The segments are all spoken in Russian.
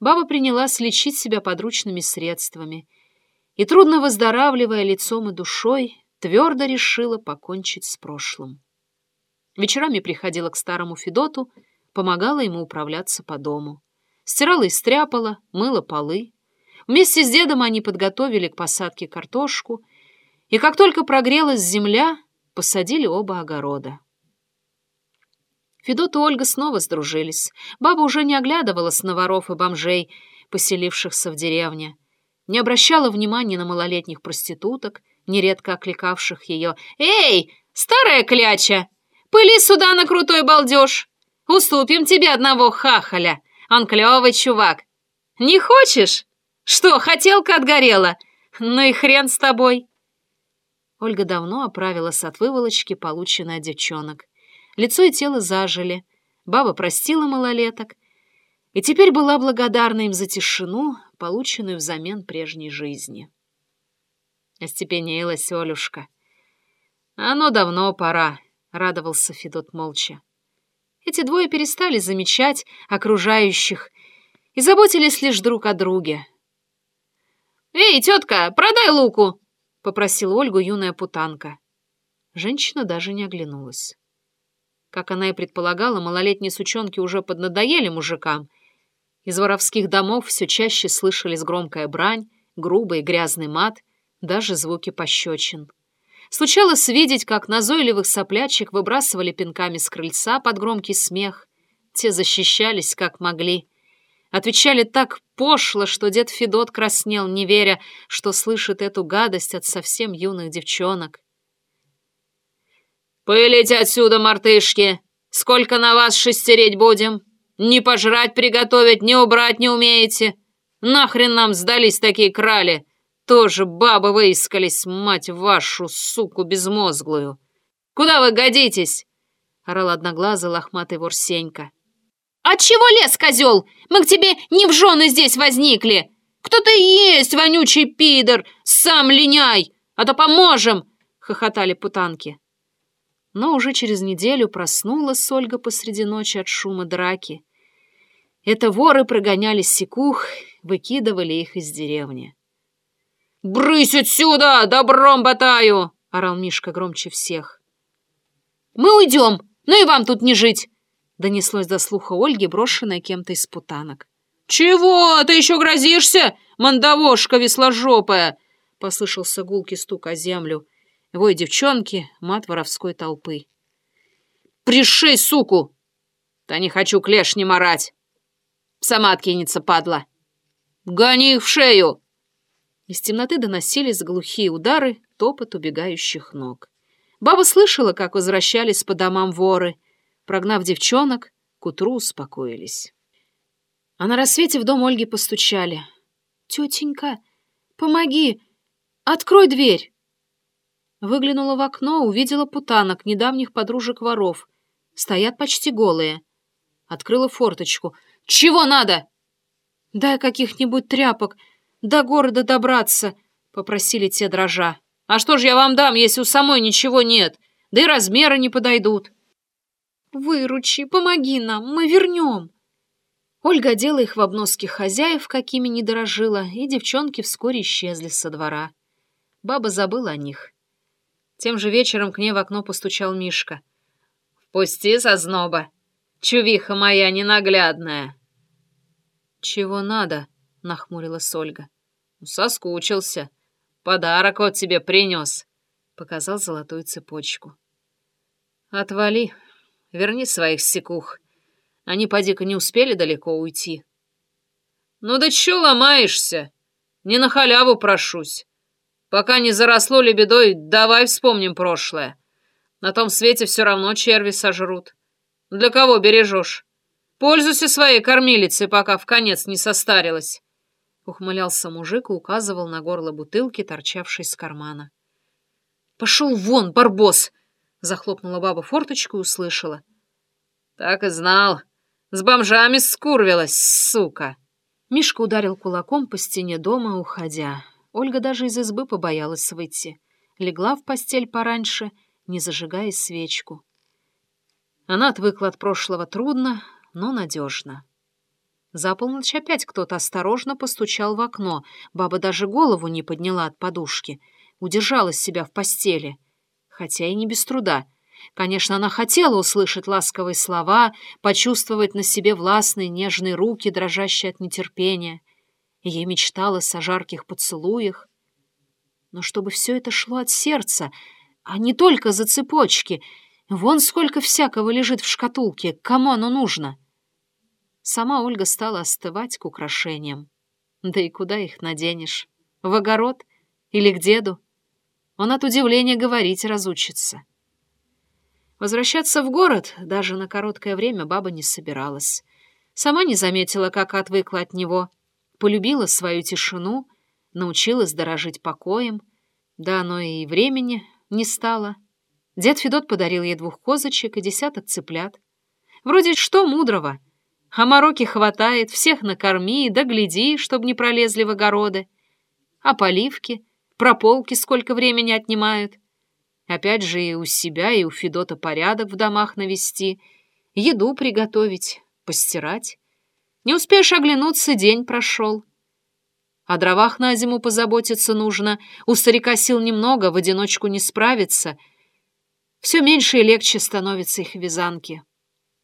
баба принялась лечить себя подручными средствами и, трудно выздоравливая лицом и душой, твердо решила покончить с прошлым. Вечерами приходила к старому Федоту, помогала ему управляться по дому. Стирала и стряпала, мыла полы. Вместе с дедом они подготовили к посадке картошку, и как только прогрелась земля, посадили оба огорода. Федот и Ольга снова сдружились. Баба уже не оглядывалась на воров и бомжей, поселившихся в деревне, не обращала внимания на малолетних проституток, нередко окликавших ее «Эй, старая кляча, пыли сюда на крутой балдеж! Уступим тебе одного хахаля, он клевый чувак. Не хочешь? Что, хотелка отгорела? Ну и хрен с тобой!» Ольга давно оправилась от выволочки, полученной от девчонок. Лицо и тело зажили, баба простила малолеток и теперь была благодарна им за тишину, полученную взамен прежней жизни. Остепенилась Олюшка. «Оно давно пора», — радовался Федот молча. Эти двое перестали замечать окружающих и заботились лишь друг о друге. «Эй, тетка, продай луку!» — попросила Ольгу юная путанка. Женщина даже не оглянулась. Как она и предполагала, малолетние сучонки уже поднадоели мужикам. Из воровских домов все чаще слышались громкая брань, грубый грязный мат, даже звуки пощечин. Случалось видеть, как назойливых соплячек выбрасывали пинками с крыльца под громкий смех. Те защищались, как могли. Отвечали так пошло, что дед Федот краснел, не веря, что слышит эту гадость от совсем юных девчонок. «Пылите отсюда, мартышки! Сколько на вас шестереть будем? Ни пожрать приготовить, ни убрать не умеете! Нахрен нам сдались такие крали! Тоже бабы выискались, мать вашу, суку безмозглую! Куда вы годитесь?» — орал одноглазый лохматый вор Сенька. «Отчего лес, козел? Мы к тебе не в жены здесь возникли! Кто ты есть, вонючий пидор? Сам линяй, а то поможем!» — хохотали путанки. Но уже через неделю проснулась Ольга посреди ночи от шума драки. Это воры прогоняли секух, выкидывали их из деревни. «Брысь отсюда, добром ботаю!» — орал Мишка громче всех. «Мы уйдем, ну и вам тут не жить!» — донеслось до слуха Ольги, брошенная кем-то из путанок. «Чего? Ты еще грозишься, мандавошка весложопая?» — послышался гулкий стук о землю — Вой девчонки, мат воровской толпы. «Пришей, суку!» «Да не хочу клеш не марать!» «Сама откинется, падла!» «Гони их в шею!» Из темноты доносились глухие удары, топот убегающих ног. Баба слышала, как возвращались по домам воры. Прогнав девчонок, к утру успокоились. А на рассвете в дом Ольги постучали. «Тетенька, помоги! Открой дверь!» Выглянула в окно, увидела путанок, недавних подружек воров. Стоят почти голые. Открыла форточку. «Чего надо?» «Дай каких-нибудь тряпок. До города добраться», — попросили те дрожа. «А что ж я вам дам, если у самой ничего нет? Да и размеры не подойдут». «Выручи, помоги нам, мы вернем». Ольга одела их в обноски хозяев, какими не дорожила, и девчонки вскоре исчезли со двора. Баба забыла о них. Тем же вечером к ней в окно постучал Мишка. «Впусти, созноба! Чувиха моя ненаглядная!» «Чего надо?» — нахмурилась Ольга. «Соскучился. Подарок вот тебе принес», — показал золотую цепочку. «Отвали. Верни своих секух. Они, поди-ка, не успели далеко уйти». «Ну да чё ломаешься? Не на халяву прошусь. Пока не заросло лебедой, давай вспомним прошлое. На том свете все равно черви сожрут. Для кого бережешь? Пользуйся своей кормилицей, пока в конец не состарилась. Ухмылялся мужик и указывал на горло бутылки, торчавшей из кармана. «Пошел вон, барбос!» Захлопнула баба форточку и услышала. «Так и знал. С бомжами скурвилась, сука!» Мишка ударил кулаком по стене дома, уходя. Ольга даже из избы побоялась выйти. Легла в постель пораньше, не зажигая свечку. Она отвыкла от прошлого трудно, но надежно. За полночь опять кто-то осторожно постучал в окно. Баба даже голову не подняла от подушки. Удержала себя в постели. Хотя и не без труда. Конечно, она хотела услышать ласковые слова, почувствовать на себе властные нежные руки, дрожащие от нетерпения. Ей мечталось о жарких поцелуях. Но чтобы все это шло от сердца, а не только за цепочки. Вон сколько всякого лежит в шкатулке, кому оно нужно. Сама Ольга стала остывать к украшениям. Да и куда их наденешь? В огород? Или к деду? Он от удивления говорить разучится. Возвращаться в город даже на короткое время баба не собиралась. Сама не заметила, как отвыкла от него. Полюбила свою тишину, научилась дорожить покоем. Да оно и времени не стало. Дед Федот подарил ей двух козочек и десяток цыплят. Вроде что мудрого — а хватает, всех накорми, да гляди, чтоб не пролезли в огороды. А поливки, прополки сколько времени отнимают. Опять же и у себя, и у Федота порядок в домах навести, еду приготовить, постирать. Не успеешь оглянуться, день прошел. О дровах на зиму позаботиться нужно, у старика сил немного, в одиночку не справиться. Все меньше и легче становятся их вязанки.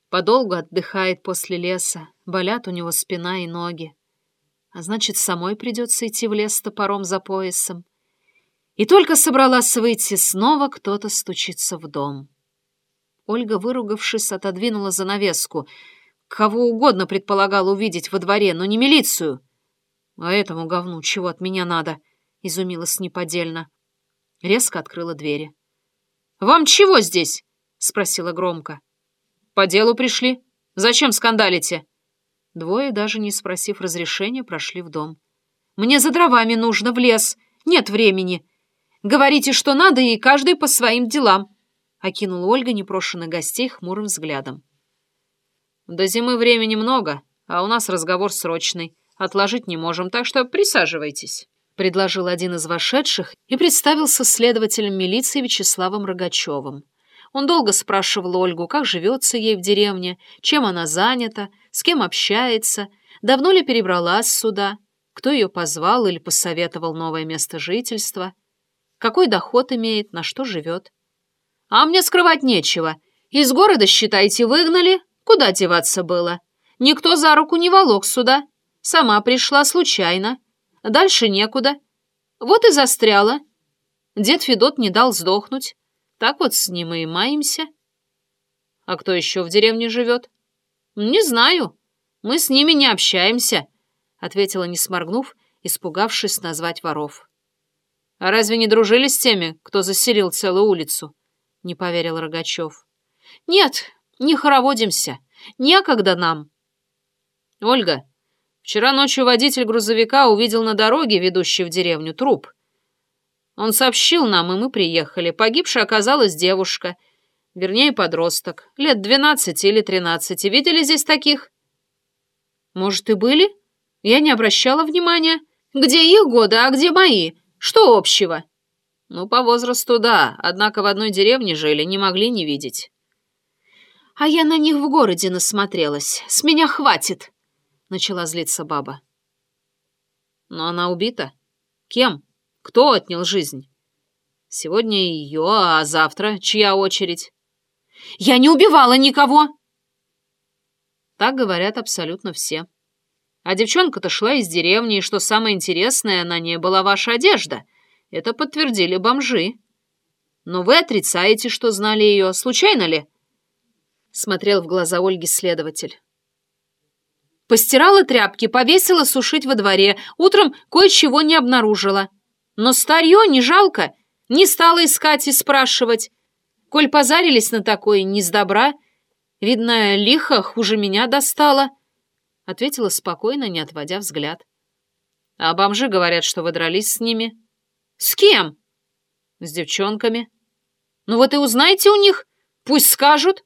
Подолгу отдыхает после леса, болят у него спина и ноги. А значит, самой придется идти в лес топором за поясом. И только собралась выйти, снова кто-то стучится в дом. Ольга, выругавшись, отодвинула занавеску. Кого угодно предполагала увидеть во дворе, но не милицию. А этому говну чего от меня надо? Изумилась неподдельно. Резко открыла двери. «Вам чего здесь?» — спросила громко. «По делу пришли? Зачем скандалите?» Двое, даже не спросив разрешения, прошли в дом. «Мне за дровами нужно, в лес. Нет времени. Говорите, что надо, и каждый по своим делам», — окинула Ольга непрошенных гостей хмурым взглядом. «До зимы времени много, а у нас разговор срочный. Отложить не можем, так что присаживайтесь», — предложил один из вошедших и представился следователем милиции Вячеславом Рогачевым. Он долго спрашивал Ольгу, как живется ей в деревне, чем она занята, с кем общается, давно ли перебралась сюда, кто ее позвал или посоветовал новое место жительства, какой доход имеет, на что живет. А мне скрывать нечего. Из города, считайте, выгнали. Куда деваться было? Никто за руку не волок сюда. Сама пришла случайно. Дальше некуда. Вот и застряла. Дед Федот не дал сдохнуть. Так вот с ним и маемся. А кто еще в деревне живет? Не знаю. Мы с ними не общаемся, ответила, не сморгнув, испугавшись назвать воров. А разве не дружили с теми, кто заселил целую улицу? Не поверил Рогачев. Нет, не хороводимся. Некогда нам. Ольга, вчера ночью водитель грузовика увидел на дороге, ведущей в деревню, труп. Он сообщил нам, и мы приехали. Погибшая оказалась девушка. Вернее, подросток. Лет двенадцати или тринадцати. Видели здесь таких? Может, и были? Я не обращала внимания. Где их годы, а где мои? Что общего? Ну, по возрасту, да. Однако в одной деревне жили, не могли не видеть. А я на них в городе насмотрелась. С меня хватит. Начала злиться баба. Но она убита. Кем? Кто отнял жизнь? Сегодня ее, а завтра чья очередь? Я не убивала никого! Так говорят абсолютно все. А девчонка-то шла из деревни, и что самое интересное, на ней была ваша одежда. Это подтвердили бомжи. Но вы отрицаете, что знали ее. Случайно ли? Смотрел в глаза Ольги следователь. Постирала тряпки, повесила сушить во дворе. Утром кое-чего не обнаружила. Но старье не жалко, не стала искать и спрашивать. Коль позарились на такое, не с добра. Видно, лихо хуже меня достало. Ответила спокойно, не отводя взгляд. А бомжи говорят, что вы дрались с ними. С кем? С девчонками. Ну вот и узнайте у них, пусть скажут.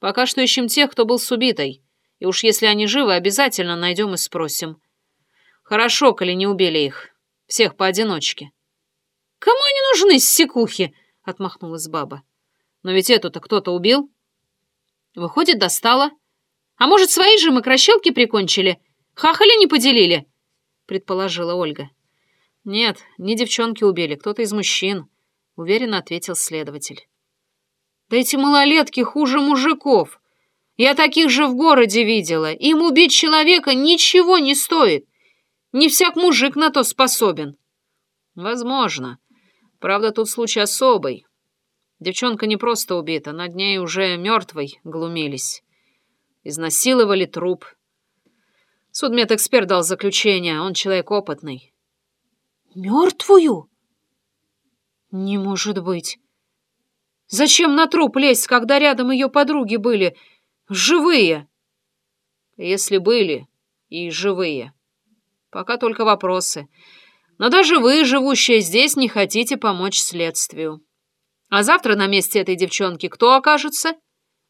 Пока что ищем тех, кто был с убитой. И уж если они живы, обязательно найдем и спросим. Хорошо, коли не убили их. Всех поодиночке. «Кому они нужны, сикухи?» — отмахнулась баба. «Но ведь эту-то кто-то убил». Выходит, достала. А может, свои же мокрощелки прикончили? Хахали не поделили?» — предположила Ольга. «Нет, не девчонки убили, кто-то из мужчин», — уверенно ответил следователь. «Да эти малолетки хуже мужиков. Я таких же в городе видела. Им убить человека ничего не стоит. Не всяк мужик на то способен». «Возможно. Правда, тут случай особый. Девчонка не просто убита, над ней уже мертвой глумились. Изнасиловали труп. Судмедэксперт дал заключение, он человек опытный. Мертвую? Не может быть. Зачем на труп лезть, когда рядом ее подруги были? Живые? Если были и живые. Пока только вопросы. Но даже вы, живущие здесь, не хотите помочь следствию. А завтра на месте этой девчонки кто окажется?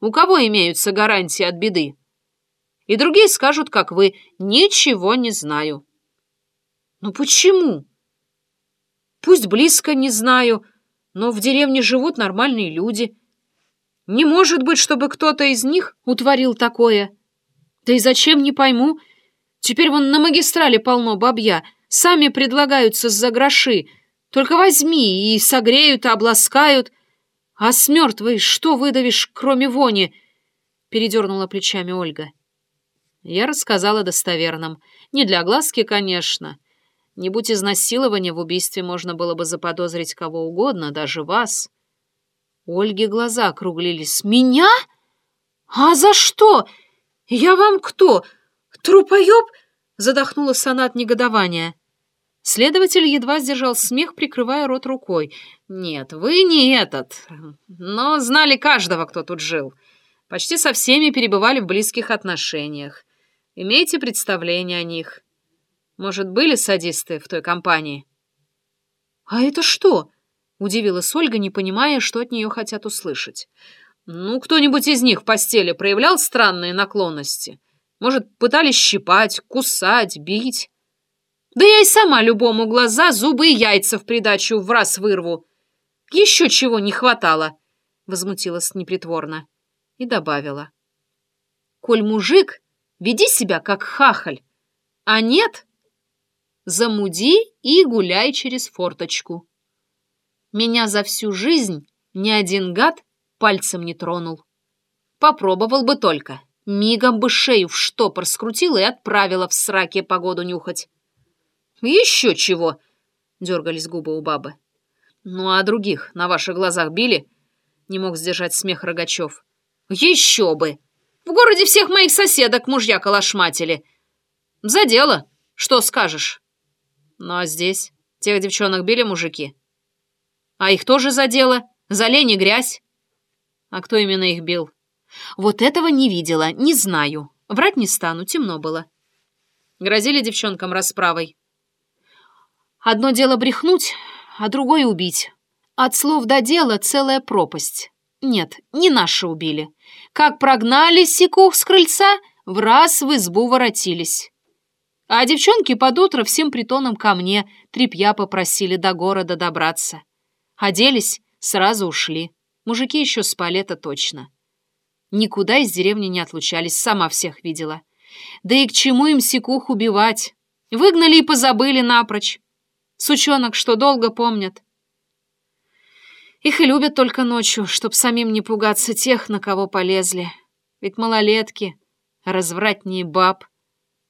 У кого имеются гарантии от беды? И другие скажут, как вы, ничего не знаю. Ну почему? Пусть близко не знаю, но в деревне живут нормальные люди. Не может быть, чтобы кто-то из них утворил такое. Да и зачем, не пойму. Теперь вон на магистрале полно бабья. Сами предлагаются за гроши. Только возьми, и согреют, и обласкают. А с мертвой что выдавишь, кроме вони?» Передернула плечами Ольга. Я рассказала достоверном. Не для глазки, конечно. Не будь изнасилования, в убийстве можно было бы заподозрить кого угодно, даже вас. Ольге глаза округлились. «Меня? А за что? Я вам кто? Трупоеб?» Задохнулась она от негодования. Следователь едва сдержал смех, прикрывая рот рукой. «Нет, вы не этот. Но знали каждого, кто тут жил. Почти со всеми перебывали в близких отношениях. Имейте представление о них. Может, были садисты в той компании?» «А это что?» — удивилась Ольга, не понимая, что от нее хотят услышать. «Ну, кто-нибудь из них в постели проявлял странные наклонности? Может, пытались щипать, кусать, бить?» Да я и сама любому глаза, зубы и яйца в придачу в раз вырву. Еще чего не хватало, — возмутилась непритворно и добавила. Коль мужик, веди себя как хахаль, а нет, замуди и гуляй через форточку. Меня за всю жизнь ни один гад пальцем не тронул. Попробовал бы только, мигом бы шею в штопор скрутила и отправила в сраке погоду нюхать. «Еще чего!» — дергались губы у бабы. «Ну а других на ваших глазах били?» — не мог сдержать смех Рогачев. «Еще бы! В городе всех моих соседок мужья калашматили. За дело, что скажешь?» «Ну а здесь тех девчонок били мужики?» «А их тоже за дело? За лень и грязь?» «А кто именно их бил?» «Вот этого не видела, не знаю. Врать не стану, темно было». Грозили девчонкам расправой. Одно дело брехнуть, а другое убить. От слов до дела целая пропасть. Нет, не наши убили. Как прогнали сикух с крыльца, в раз в избу воротились. А девчонки под утро всем притоном ко мне трепья попросили до города добраться. Оделись, сразу ушли. Мужики еще спали, это точно. Никуда из деревни не отлучались, сама всех видела. Да и к чему им сикух убивать? Выгнали и позабыли напрочь. Сучонок, что долго помнят. Их и любят только ночью, чтоб самим не пугаться тех, на кого полезли. Ведь малолетки, развратнее баб,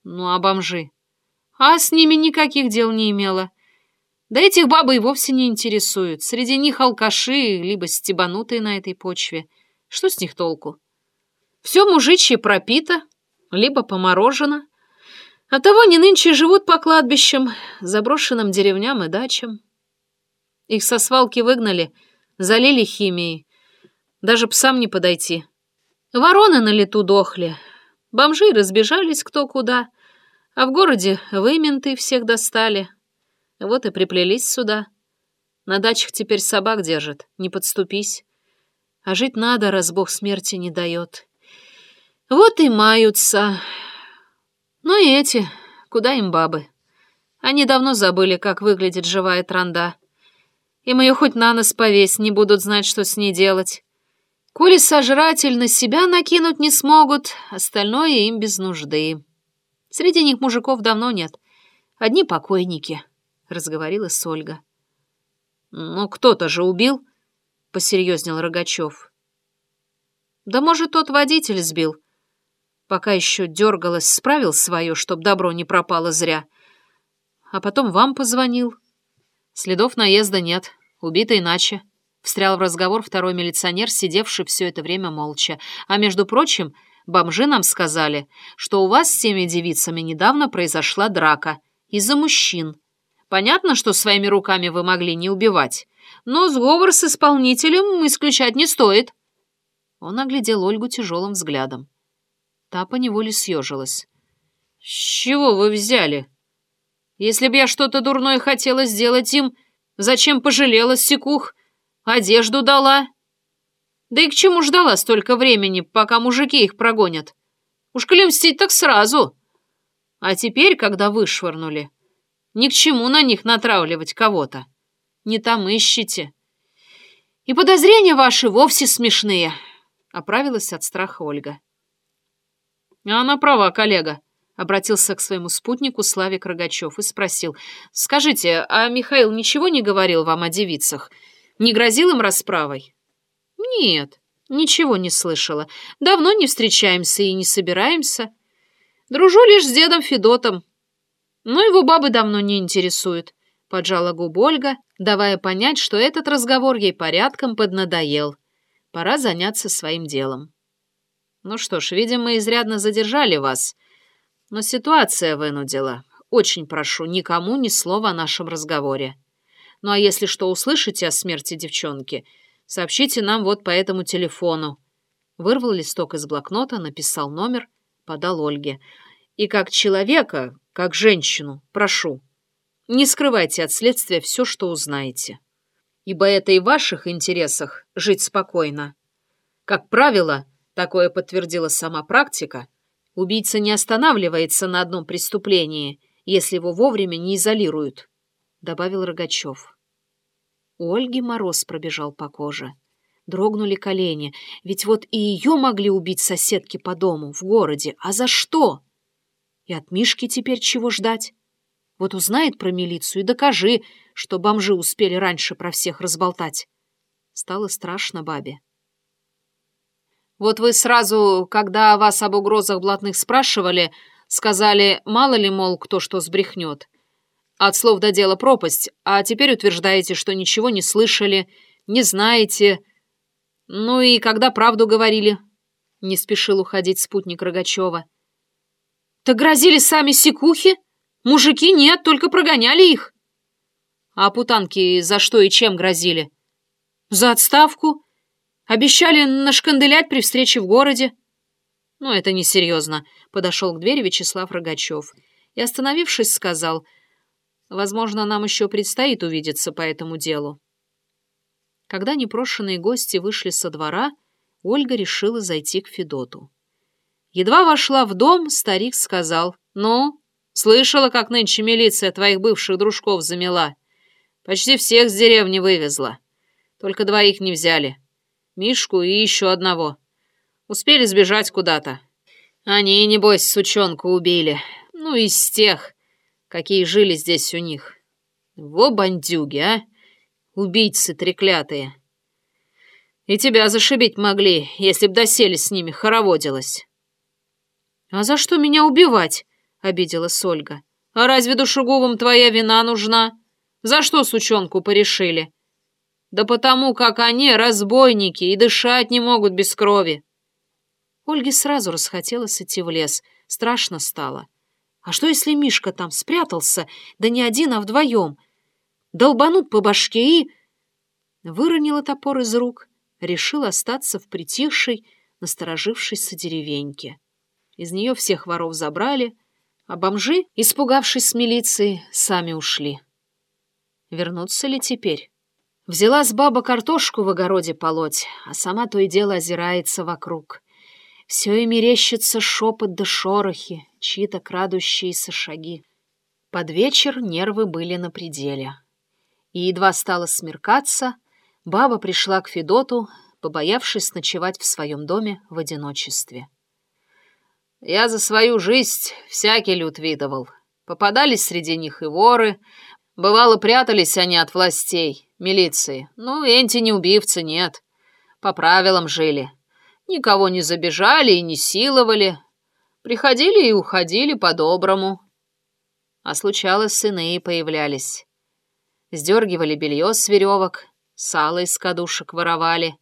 ну а бомжи. А с ними никаких дел не имела. Да этих бабы и вовсе не интересуют. Среди них алкаши, либо стебанутые на этой почве. Что с них толку? Все мужичье пропито, либо поморожено, Оттого они нынче живут по кладбищам, заброшенным деревням и дачам. Их со свалки выгнали, залили химией. Даже псам не подойти. Вороны на лету дохли. Бомжи разбежались кто куда. А в городе выменты всех достали. Вот и приплелись сюда. На дачах теперь собак держат, не подступись. А жить надо, раз бог смерти не дает. Вот и маются... Ну и эти, куда им бабы? Они давно забыли, как выглядит живая транда. Им ее хоть на нос повесь, не будут знать, что с ней делать. Коли сожратель на себя накинуть не смогут, остальное им без нужды. Среди них мужиков давно нет. Одни покойники, — разговорилась Ольга. — Ну, кто-то же убил, — посерьезнел Рогачев. — Да, может, тот водитель сбил. Пока еще дергалась, справил свое, чтоб добро не пропало зря. А потом вам позвонил. Следов наезда нет, убито иначе. Встрял в разговор второй милиционер, сидевший все это время молча. А между прочим, бомжи нам сказали, что у вас с теми девицами недавно произошла драка из-за мужчин. Понятно, что своими руками вы могли не убивать, но сговор с исполнителем исключать не стоит. Он оглядел Ольгу тяжелым взглядом. Та поневоле съежилась. «С чего вы взяли? Если бы я что-то дурное хотела сделать им, зачем пожалела Секух? Одежду дала. Да и к чему ждала столько времени, пока мужики их прогонят? Уж коли мстить так сразу. А теперь, когда вышвырнули, ни к чему на них натравливать кого-то. Не там ищите. И подозрения ваши вовсе смешные, — оправилась от страха Ольга. Она права, коллега, — обратился к своему спутнику Славик Рогачев и спросил. Скажите, а Михаил ничего не говорил вам о девицах? — не грозил им расправой? Нет, ничего не слышала. Давно не встречаемся и не собираемся. Дружу лишь с дедом Федотом. Но его бабы давно не интересуют. Поджала губу Ольга, давая понять, что этот разговор ей порядком поднадоел. Пора заняться своим делом. Ну что ж, видимо, изрядно задержали вас. Но ситуация вынудила. Очень прошу, никому ни слова о нашем разговоре. Ну а если что услышите о смерти девчонки, сообщите нам вот по этому телефону». Вырвал листок из блокнота, написал номер, подал Ольге. «И как человека, как женщину, прошу, не скрывайте от следствия все, что узнаете. Ибо это и в ваших интересах жить спокойно. Как правило, такое подтвердила сама практика, убийца не останавливается на одном преступлении, если его вовремя не изолируют. — добавил Рогачев. Ольги мороз пробежал по коже. Дрогнули колени, ведь вот и ее могли убить соседки по дому, в городе. А за что? И от Мишки теперь чего ждать? Вот узнает про милицию и докажи, что бомжи успели раньше про всех разболтать. Стало страшно бабе. Вот вы сразу, когда вас об угрозах блатных спрашивали, сказали, мало ли, мол, кто что сбрехнет. От слов до дела пропасть, а теперь утверждаете, что ничего не слышали, не знаете. Ну и когда правду говорили?» Не спешил уходить спутник Рогачева. «Так грозили сами секухи? Мужики нет, только прогоняли их». «А путанки за что и чем грозили?» «За отставку. Обещали нашканделять при встрече в городе». «Ну, это несерьезно», — подошел к двери Вячеслав Рогачев и, остановившись, сказал — Возможно, нам еще предстоит увидеться по этому делу. Когда непрошенные гости вышли со двора, Ольга решила зайти к Федоту. Едва вошла в дом, старик сказал, «Ну, слышала, как нынче милиция твоих бывших дружков замела? Почти всех с деревни вывезла. Только двоих не взяли. Мишку и еще одного. Успели сбежать куда-то. Они, небось, сучонку убили. Ну, из тех, какие жили здесь у них. Во бандюги, а! Убийцы треклятые. И тебя зашибить могли, если б доселе с ними хороводилась. — А за что меня убивать? — обиделась Ольга. — А разве душегубам твоя вина нужна? За что сучонку порешили? Да потому как они разбойники и дышать не могут без крови. Ольге сразу расхотелось идти в лес. Страшно стало. А что, если Мишка там спрятался, да не один, а вдвоем? Долбанут по башке и... Выронила топор из рук, решил остаться в притихшей, насторожившейся деревеньке. Из нее всех воров забрали, а бомжи, испугавшись с милицией, сами ушли. Вернуться ли теперь? Взяла с баба картошку в огороде полоть, а сама то и дело озирается вокруг. Все и мерещится шепот да шорохи, чьи-то крадущиеся шаги. Под вечер нервы были на пределе. И едва стало смеркаться, баба пришла к Федоту, побоявшись ночевать в своем доме в одиночестве. «Я за свою жизнь всякий люд видывал. Попадались среди них и воры. Бывало, прятались они от властей, милиции. Ну, энти не убивцы, нет. По правилам жили. Никого не забежали и не силовали. Приходили и уходили по-доброму. А случалось, сыны и появлялись. Сдергивали белье с веревок, сало из кадушек воровали.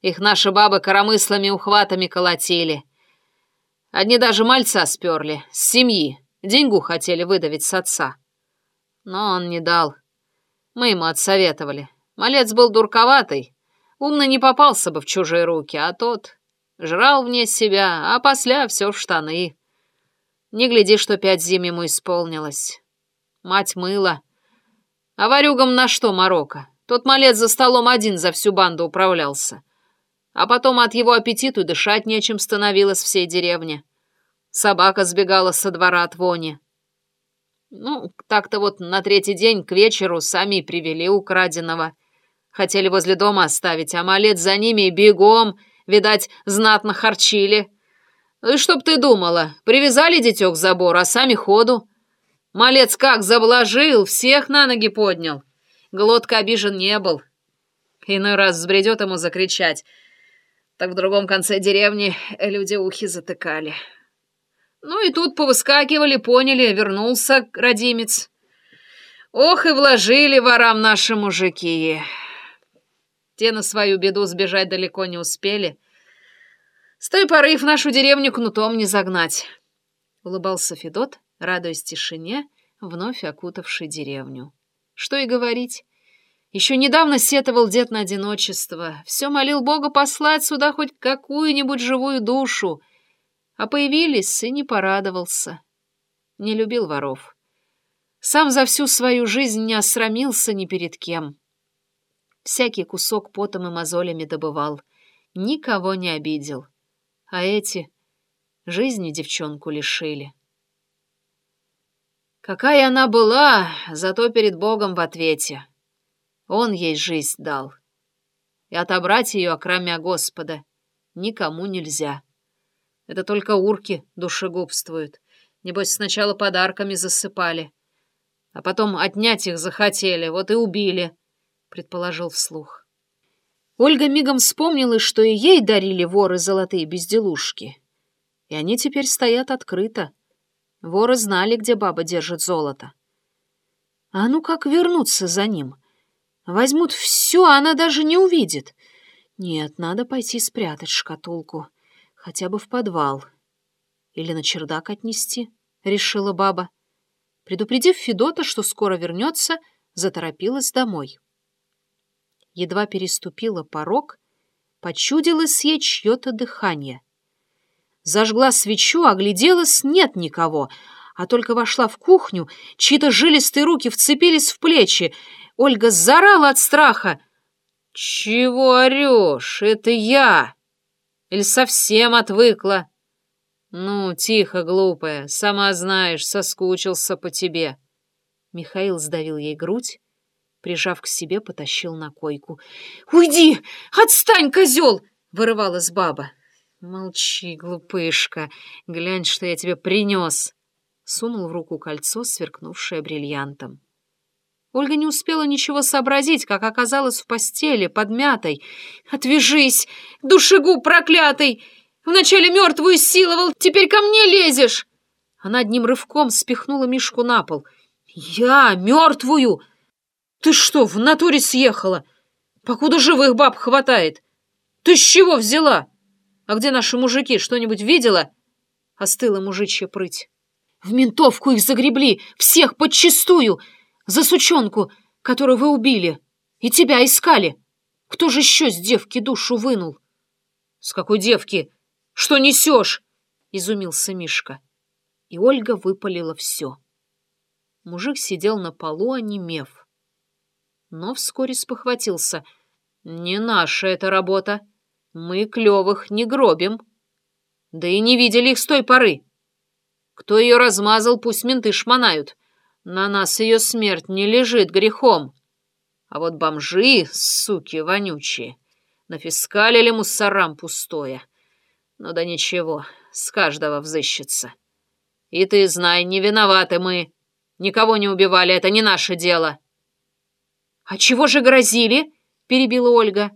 Их наши бабы коромыслами ухватами колотили. Одни даже мальца сперли, с семьи. Деньгу хотели выдавить с отца. Но он не дал. Мы ему отсоветовали. Малец был дурковатый, умно не попался бы в чужие руки, а тот жрал вне себя, а после все в штаны. Не гляди, что пять зим ему исполнилось. Мать мыла. А варюгам на что Марокко? Тот малец за столом один за всю банду управлялся. А потом от его аппетиту дышать нечем становилось всей деревне. Собака сбегала со двора от вони. Ну, так-то вот на третий день к вечеру сами привели украденного. Хотели возле дома оставить, а малец за ними бегом, видать, знатно харчили. И чтоб ты думала, привязали детек к забору, а сами ходу. Малец как заблажил, всех на ноги поднял. Глотка обижен не был. Иной раз взбредет ему закричать. Так в другом конце деревни люди ухи затыкали. Ну и тут повыскакивали, поняли, вернулся родимец. Ох и вложили ворам наши мужики. Те на свою беду сбежать далеко не успели. С той поры в нашу деревню кнутом не загнать. Улыбался Федот, радуясь тишине, вновь окутавшей деревню. Что и говорить. Еще недавно сетовал дед на одиночество. Все молил Бога послать сюда хоть какую-нибудь живую душу. А появились и не порадовался. Не любил воров. Сам за всю свою жизнь не осрамился ни перед кем. Всякий кусок потом и мозолями добывал. Никого не обидел. А эти жизни девчонку лишили. Какая она была, зато перед Богом в ответе. Он ей жизнь дал. И отобрать ее, окромя Господа, никому нельзя. Это только урки душегубствуют. Небось, сначала подарками засыпали, а потом отнять их захотели, вот и убили, — предположил вслух. Ольга мигом вспомнила, что и ей дарили воры золотые безделушки. И они теперь стоят открыто. Воры знали, где баба держит золото. А ну как вернуться за ним? Возьмут все, а она даже не увидит. Нет, надо пойти спрятать шкатулку. Хотя бы в подвал. Или на чердак отнести, решила баба. Предупредив Федота, что скоро вернется, заторопилась домой. Едва переступила порог, почудилось ей чье-то дыхание. Зажгла свечу, огляделась, нет никого, а только вошла в кухню, чьи-то жилистые руки вцепились в плечи. Ольга зарала от страха. «Чего орешь? Это я!» Или совсем отвыкла? Ну, тихо, глупая, сама знаешь, соскучился по тебе. Михаил сдавил ей грудь, прижав к себе, потащил на койку. «Уйди! Отстань, козел!» — вырывалась баба. «Молчи, глупышка, глянь, что я тебе принес!» Сунул в руку кольцо, сверкнувшее бриллиантом. Ольга не успела ничего сообразить, как оказалась в постели, подмятой. «Отвяжись! Душегуб проклятый! Вначале мертвую силовал, теперь ко мне лезешь!» Она одним рывком спихнула Мишку на пол. «Я мертвую! Ты что, в натуре съехала? Покуда живых баб хватает? Ты с чего взяла?» А где наши мужики? Что-нибудь видела?» Остыла мужичья прыть. «В ментовку их загребли! Всех подчистую! За сучонку, которую вы убили! И тебя искали! Кто же еще с девки душу вынул?» «С какой девки? Что несешь?» — изумился Мишка. И Ольга выпалила все. Мужик сидел на полу, онемев. Но вскоре спохватился. «Не наша эта работа!» Мы клевых не гробим. Да и не видели их с той поры. Кто ее размазал, пусть менты шмонают. На нас ее смерть не лежит грехом. А вот бомжи, суки вонючие, Нафискалили мусорам пустое. Ну да ничего, с каждого взыщется. И ты знай, не виноваты мы. Никого не убивали, это не наше дело. «А чего же грозили?» — перебила Ольга.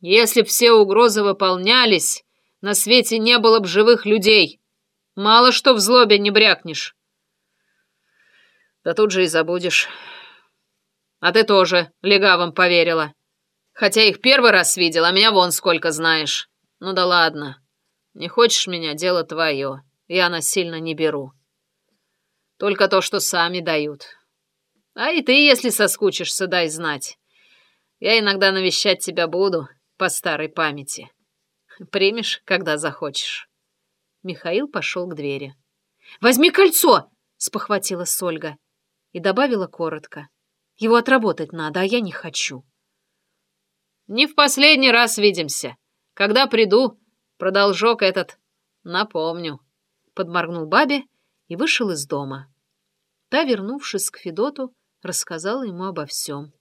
«Если б все угрозы выполнялись, на свете не было б живых людей. Мало что в злобе не брякнешь. Да тут же и забудешь. А ты тоже легавым поверила. Хотя их первый раз видел, а меня вон сколько знаешь. Ну да ладно. Не хочешь меня, дело твое. Я насильно не беру. Только то, что сами дают. А и ты, если соскучишься, дай знать. Я иногда навещать тебя буду по старой памяти. Примешь, когда захочешь. Михаил пошел к двери. «Возьми кольцо!» — спохватилась Ольга и добавила коротко. «Его отработать надо, а я не хочу». «Не в последний раз видимся. Когда приду, продолжок этот напомню», — подморгнул бабе и вышел из дома. Та, вернувшись к Федоту, рассказала ему обо всем.